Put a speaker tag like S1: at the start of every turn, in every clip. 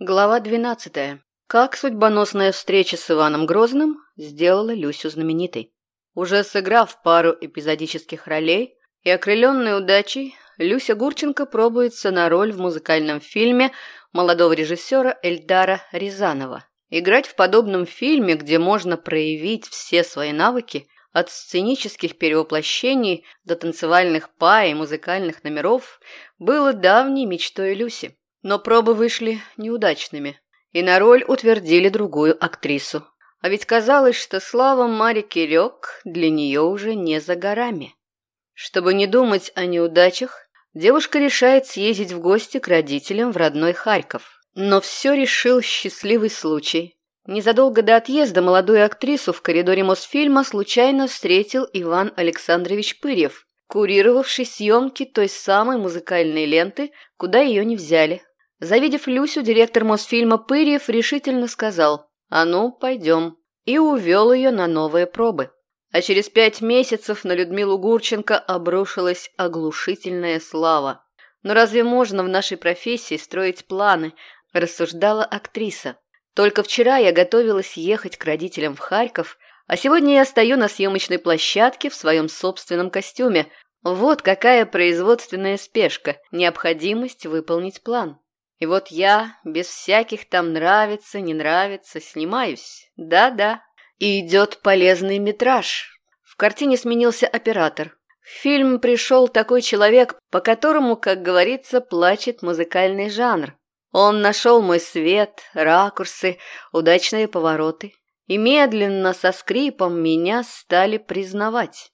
S1: Глава 12. Как судьбоносная встреча с Иваном Грозным сделала Люсю знаменитой. Уже сыграв пару эпизодических ролей и окрыленной удачей, Люся Гурченко пробуется на роль в музыкальном фильме молодого режиссера Эльдара Рязанова. Играть в подобном фильме, где можно проявить все свои навыки, от сценических перевоплощений до танцевальных па и музыкальных номеров, было давней мечтой Люси. Но пробы вышли неудачными, и на роль утвердили другую актрису. А ведь казалось, что слава Мари Кирек для нее уже не за горами. Чтобы не думать о неудачах, девушка решает съездить в гости к родителям в родной Харьков. Но все решил счастливый случай. Незадолго до отъезда молодую актрису в коридоре Мосфильма случайно встретил Иван Александрович Пырьев, курировавший съемки той самой музыкальной ленты, куда ее не взяли. Завидев Люсю, директор Мосфильма Пырьев решительно сказал «А ну, пойдем» и увел ее на новые пробы. А через пять месяцев на Людмилу Гурченко обрушилась оглушительная слава. «Но разве можно в нашей профессии строить планы?» – рассуждала актриса. «Только вчера я готовилась ехать к родителям в Харьков, а сегодня я стою на съемочной площадке в своем собственном костюме. Вот какая производственная спешка, необходимость выполнить план». И вот я, без всяких там нравится, не нравится, снимаюсь. Да-да. И идет полезный метраж. В картине сменился оператор. В фильм пришел такой человек, по которому, как говорится, плачет музыкальный жанр. Он нашел мой свет, ракурсы, удачные повороты. И медленно, со скрипом, меня стали признавать.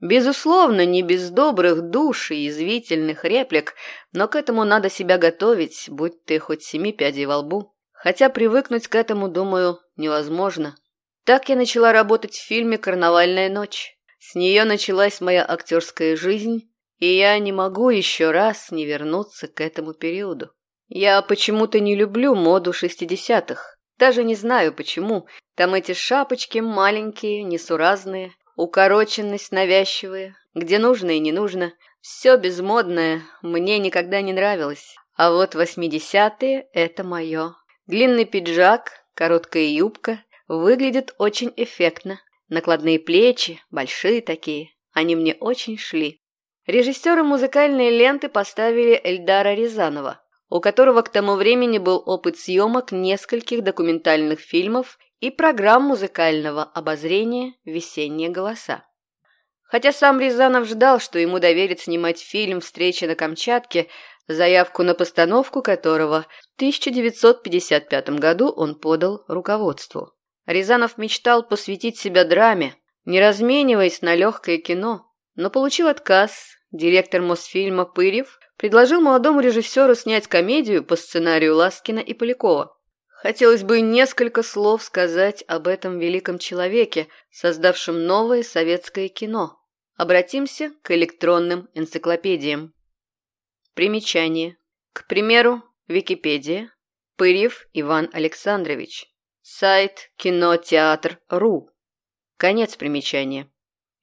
S1: Безусловно, не без добрых душ и язвительных реплик, но к этому надо себя готовить, будь ты хоть семи пядей во лбу. Хотя привыкнуть к этому, думаю, невозможно. Так я начала работать в фильме «Карнавальная ночь». С нее началась моя актерская жизнь, и я не могу еще раз не вернуться к этому периоду. Я почему-то не люблю моду шестидесятых. Даже не знаю почему. Там эти шапочки маленькие, несуразные, укороченность навязчивая, где нужно и не нужно. Все безмодное мне никогда не нравилось. А вот восьмидесятые – это мое. Длинный пиджак, короткая юбка выглядят очень эффектно. Накладные плечи, большие такие, они мне очень шли. Режиссером музыкальной ленты поставили Эльдара Рязанова, у которого к тому времени был опыт съемок нескольких документальных фильмов и программ музыкального обозрения «Весенние голоса». Хотя сам Рязанов ждал, что ему доверят снимать фильм «Встреча на Камчатке», заявку на постановку которого в 1955 году он подал руководству. Рязанов мечтал посвятить себя драме, не размениваясь на легкое кино, но получил отказ. Директор Мосфильма Пырев предложил молодому режиссеру снять комедию по сценарию Ласкина и Полякова. Хотелось бы несколько слов сказать об этом великом человеке, создавшем новое советское кино. Обратимся к электронным энциклопедиям. Примечание. К примеру, Википедия. Пырьев Иван Александрович. Сайт кинотеатр.ру. Конец примечания.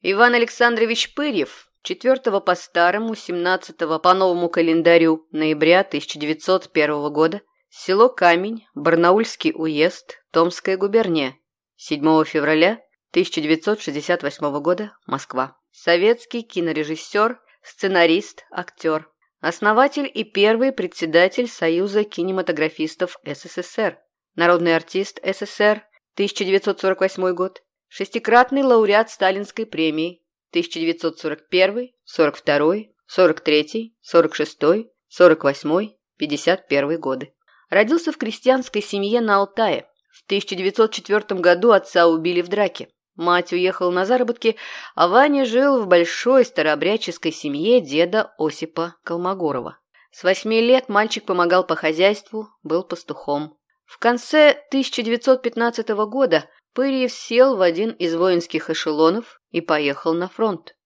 S1: Иван Александрович Пырьев 4 по старому, 17 по новому календарю ноября 1901 года Село Камень, Барнаульский уезд, Томская губерния. 7 февраля 1968 года, Москва. Советский кинорежиссер, сценарист, актер. Основатель и первый председатель Союза кинематографистов СССР. Народный артист СССР, 1948 год. Шестикратный лауреат Сталинской премии 1941, 42, 43, 46, 48, 51 годы. Родился в крестьянской семье на Алтае. В 1904 году отца убили в драке. Мать уехала на заработки, а Ваня жил в большой старообрядческой семье деда Осипа Колмогорова. С восьми лет мальчик помогал по хозяйству, был пастухом. В конце 1915 года Пырьев сел в один из воинских эшелонов и поехал на фронт.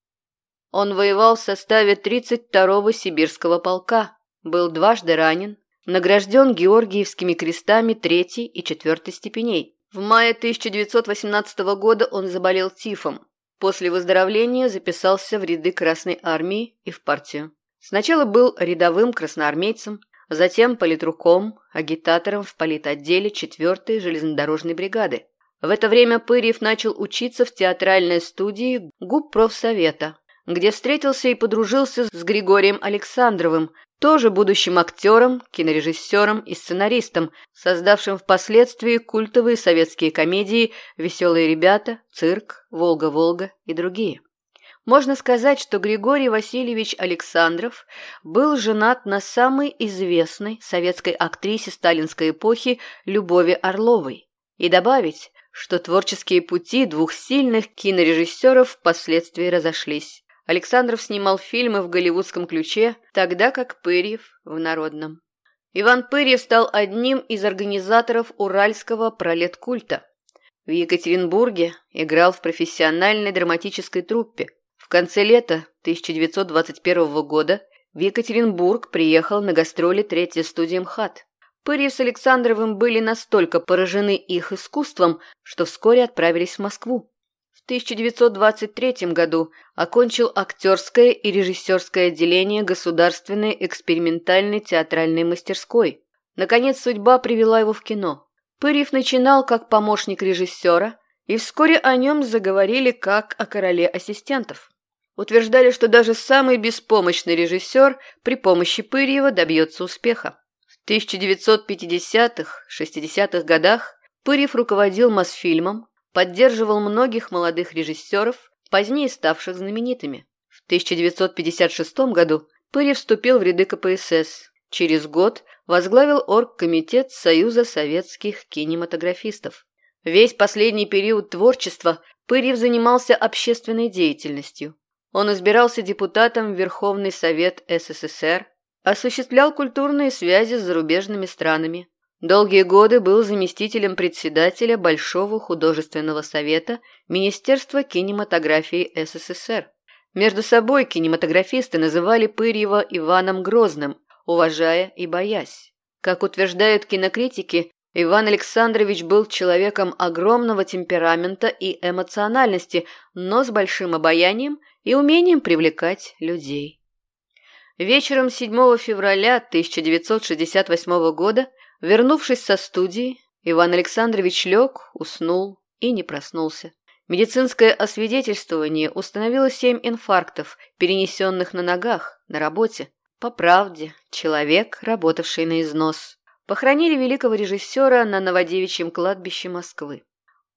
S1: Он воевал в составе 32-го сибирского полка, был дважды ранен, Награжден Георгиевскими крестами третьей и четвертой степеней. В мае 1918 года он заболел тифом. После выздоровления записался в ряды Красной Армии и в партию. Сначала был рядовым красноармейцем, затем политруком, агитатором в политотделе 4-й железнодорожной бригады. В это время Пырьев начал учиться в театральной студии ГУП профсовета, где встретился и подружился с Григорием Александровым, тоже будущим актером, кинорежиссером и сценаристом, создавшим впоследствии культовые советские комедии «Веселые ребята», «Цирк», «Волга-Волга» и другие. Можно сказать, что Григорий Васильевич Александров был женат на самой известной советской актрисе сталинской эпохи Любови Орловой. И добавить, что творческие пути двух сильных кинорежиссеров впоследствии разошлись. Александров снимал фильмы в голливудском ключе, тогда как Пырьев – в народном. Иван Пырьев стал одним из организаторов уральского пролеткульта. В Екатеринбурге играл в профессиональной драматической труппе. В конце лета 1921 года в Екатеринбург приехал на гастроли третья студия МХАТ. Пырьев с Александровым были настолько поражены их искусством, что вскоре отправились в Москву. 1923 году окончил актерское и режиссерское отделение Государственной экспериментальной театральной мастерской. Наконец, судьба привела его в кино. Пырьев начинал как помощник режиссера, и вскоре о нем заговорили как о короле ассистентов. Утверждали, что даже самый беспомощный режиссер при помощи Пырьева добьется успеха. В 1950-60-х годах Пырьев руководил Мосфильмом, поддерживал многих молодых режиссеров, позднее ставших знаменитыми. В 1956 году Пырьев вступил в ряды КПСС. Через год возглавил оргкомитет Союза советских кинематографистов. Весь последний период творчества Пырьев занимался общественной деятельностью. Он избирался депутатом в Верховный Совет СССР, осуществлял культурные связи с зарубежными странами, Долгие годы был заместителем председателя Большого художественного совета Министерства кинематографии СССР. Между собой кинематографисты называли Пырьева Иваном Грозным, уважая и боясь. Как утверждают кинокритики, Иван Александрович был человеком огромного темперамента и эмоциональности, но с большим обаянием и умением привлекать людей. Вечером 7 февраля 1968 года Вернувшись со студии, Иван Александрович лег, уснул и не проснулся. Медицинское освидетельствование установило семь инфарктов, перенесенных на ногах, на работе. По правде, человек, работавший на износ. Похоронили великого режиссера на Новодевичьем кладбище Москвы.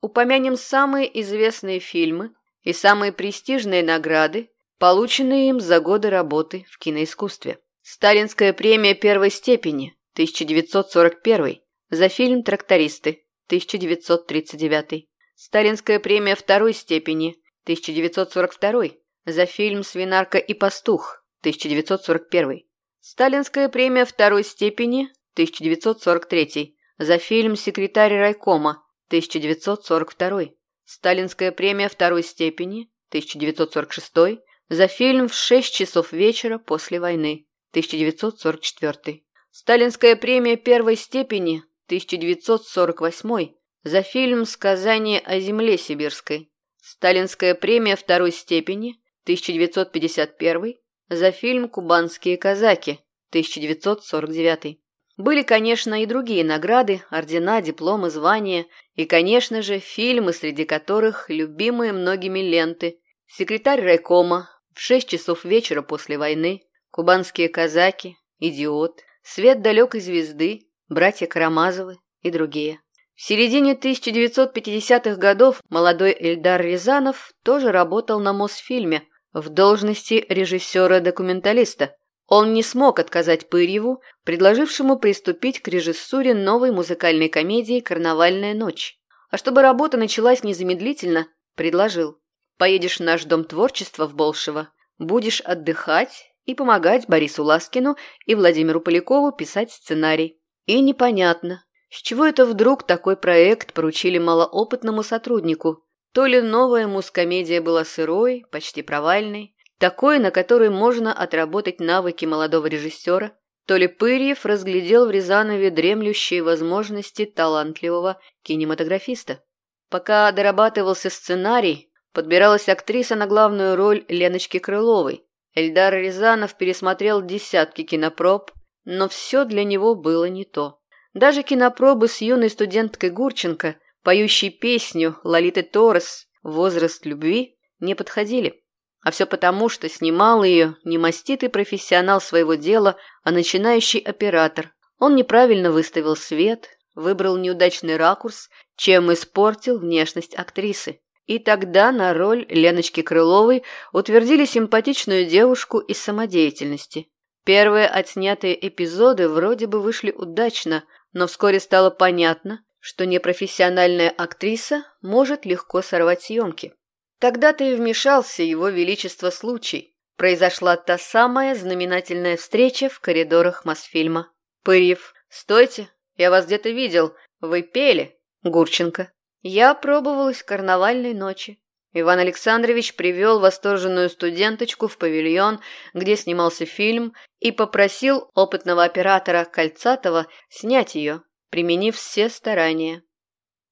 S1: Упомянем самые известные фильмы и самые престижные награды, полученные им за годы работы в киноискусстве. Сталинская премия первой степени 1941. За фильм «Трактористы» 1939. Сталинская премия второй степени 1942. За фильм «Свинарка и пастух» 1941. Сталинская премия второй степени 1943. За фильм «Секретарь райкома» 1942. Сталинская премия второй степени 1946. За фильм «В шесть часов вечера после войны» 1944. Сталинская премия первой степени 1948 за фильм «Сказание о земле сибирской». Сталинская премия второй степени 1951 за фильм «Кубанские казаки» 1949. Были, конечно, и другие награды, ордена, дипломы, звания, и, конечно же, фильмы, среди которых любимые многими ленты «Секретарь райкома», «В шесть часов вечера после войны», «Кубанские казаки», «Идиот», Свет далекой звезды, братья Карамазовы и другие. В середине 1950-х годов молодой Эльдар Рязанов тоже работал на Мосфильме в должности режиссера-документалиста. Он не смог отказать Пырьеву, предложившему приступить к режиссуре новой музыкальной комедии «Карнавальная ночь». А чтобы работа началась незамедлительно, предложил «Поедешь в наш дом творчества в Болшево, будешь отдыхать и помогать Борису Ласкину и Владимиру Полякову писать сценарий. И непонятно, с чего это вдруг такой проект поручили малоопытному сотруднику. То ли новая мускомедия была сырой, почти провальной, такой, на которой можно отработать навыки молодого режиссера, то ли Пырьев разглядел в Рязанове дремлющие возможности талантливого кинематографиста. Пока дорабатывался сценарий, подбиралась актриса на главную роль Леночки Крыловой, Эльдар Рязанов пересмотрел десятки кинопроб, но все для него было не то. Даже кинопробы с юной студенткой Гурченко, поющей песню Лолиты Торрес «Возраст любви» не подходили. А все потому, что снимал ее не маститый профессионал своего дела, а начинающий оператор. Он неправильно выставил свет, выбрал неудачный ракурс, чем испортил внешность актрисы. И тогда на роль Леночки Крыловой утвердили симпатичную девушку из самодеятельности. Первые отснятые эпизоды вроде бы вышли удачно, но вскоре стало понятно, что непрофессиональная актриса может легко сорвать съемки. Тогда-то и вмешался его величество случай. Произошла та самая знаменательная встреча в коридорах Мосфильма. Пырьев, стойте, я вас где-то видел. Вы пели, Гурченко. Я пробовалась карнавальной ночи. Иван Александрович привел восторженную студенточку в павильон, где снимался фильм, и попросил опытного оператора Кольцатова снять ее, применив все старания.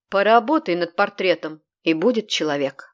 S1: «Поработай над портретом, и будет человек».